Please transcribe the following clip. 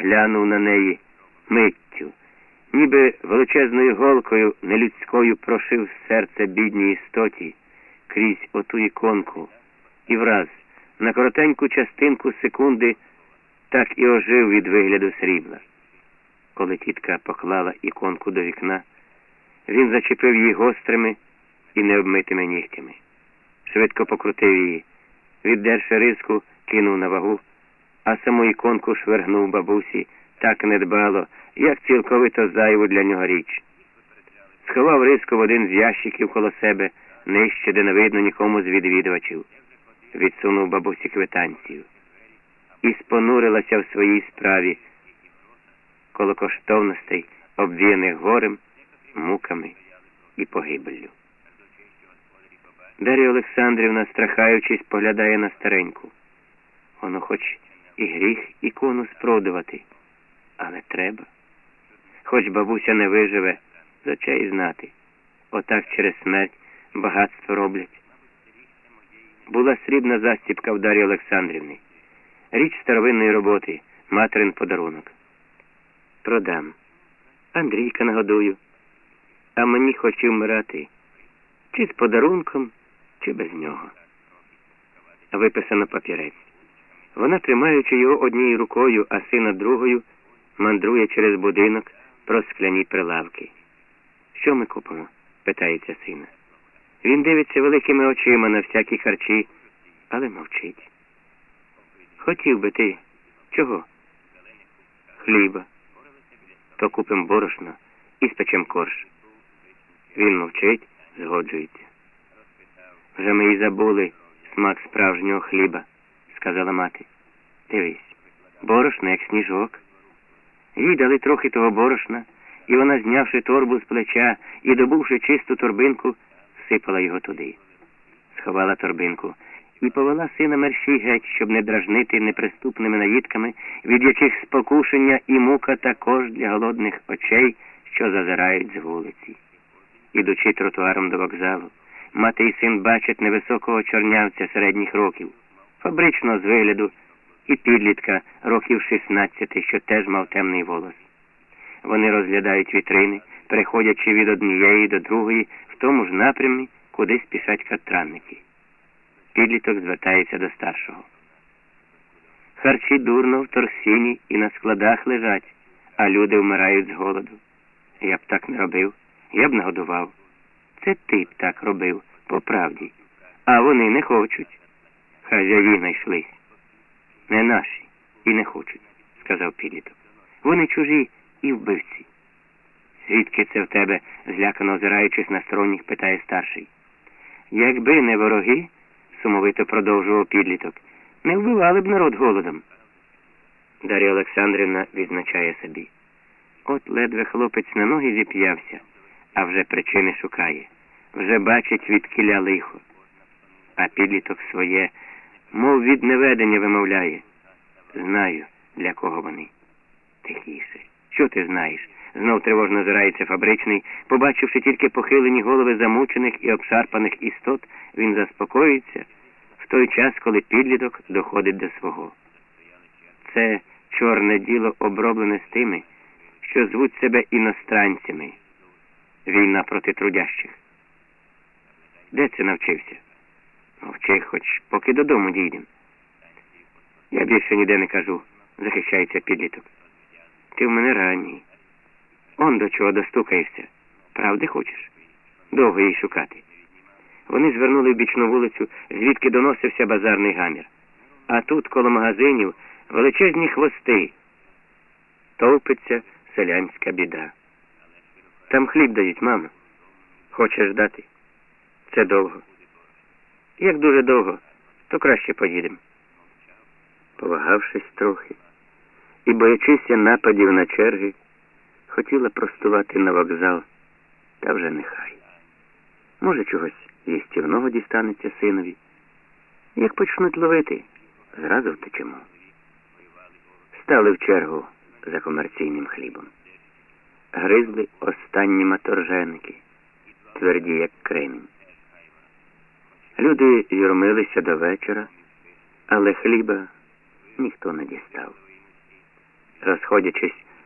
глянув на неї миттю, ніби величезною голкою нелюдською прошив серце бідній істоті крізь оту іконку, і враз на коротеньку частинку секунди так і ожив від вигляду срібла. Коли тітка поклала іконку до вікна, він зачепив її гострими і необмитими нігтями. Швидко покрутив її, віддерши риску, кинув на вагу, а саму іконку швергнув бабусі так недбало, як цілковито зайву для нього річ. Сховав риску в один з ящиків коло себе, нижче, де не видно нікому з відвідувачів. Відсунув бабусі квитанцію і спонурилася в своїй справі коло коштовностей, обвіяних горем, муками і погибеллю. Дар'я Олександрівна, страхаючись, поглядає на стареньку. Воно хоч і гріх ікону спродувати, але треба. Хоч бабуся не виживе, з очей знати. Отак через смерть багатство роблять. Була срібна застіпка в Дар'ї Олександрівни. Річ старовинної роботи, материн подарунок. Продам. Андрійка нагодую. А мені хоч вмирати. Чи з подарунком, чи без нього. Виписано папірець. Вона, тримаючи його однією рукою, а сина другою, мандрує через будинок про скляні прилавки. Що ми купимо? питається сина. Він дивиться великими очима на всякі харчі, але мовчить. Хотів би ти чого? Хліба. То купим борошно і спечем корж. Він мовчить, згоджується. Вже ми й забули смак справжнього хліба, сказала мати. Дивись, борошно, як сніжок. Їй дали трохи того борошна, і вона, знявши торбу з плеча і добувши чисту торбинку, всипала його туди. Сховала торбинку і повела сина мерщій геть, щоб не дражнити неприступними наїдками, від яких спокушення і мука також для голодних очей, що зазирають з вулиці. Ідучи тротуаром до вокзалу, мати і син бачать невисокого чорнявця середніх років, фабричного з вигляду, і підлітка років 16, що теж мав темний волос. Вони розглядають вітрини, переходячи від однієї до другої в тому ж напрямі, куди спішать катранники. Підліток звертається до старшого. Харчі дурно в торсіні і на складах лежать, а люди вмирають з голоду. Я б так не робив, я б нагодував. Це ти б так робив, по правді. А вони не хочуть. Хазяї знайшлись. Не наші і не хочуть, сказав підліток. Вони чужі і вбивці. Звідки це в тебе, злякано озираючись на сторонніх, питає старший. Якби не вороги, сумовито продовжував підліток, не вбивали б народ голодом. Дар'я Олександрівна відзначає собі. От ледве хлопець на ноги зіп'явся, а вже причини шукає, вже бачить від кіля лихо. А підліток своє, мов від неведення вимовляє. Знаю, для кого вони. Тихіше. Що ти знаєш? Знов тривожно озирається фабричний. Побачивши тільки похилені голови замучених і обшарпаних істот, він заспокоїться в той час, коли підліток доходить до свого. Це чорне діло оброблене з тими, що звуть себе іностранцями. Війна проти трудящих. Де це навчився? Мовчи, хоч поки додому дійдем. Я більше ніде не кажу, захищається підліток. Ти в мене ранній. Он до чого достукаєшся. Правди хочеш? Довго їй шукати. Вони звернули в бічну вулицю, звідки доносився базарний гамір. А тут, коло магазинів, величезні хвости. Товпиться селянська біда. Там хліб дають, мамо. Хочеш дати? Це довго. Як дуже довго, то краще поїдемо. Повагавшись трохи і боячися нападів на черги, хотіла простувати на вокзал, та вже нехай. Може, чогось їстівного дістанеться синові. Як почнуть ловити, зразу втечемо. Стали в чергу за комерційним хлібом. Гризли останні маторженики, тверді, як кремінь. Люди юрмилися до вечора, але хліба ніхто не дістав. розходячись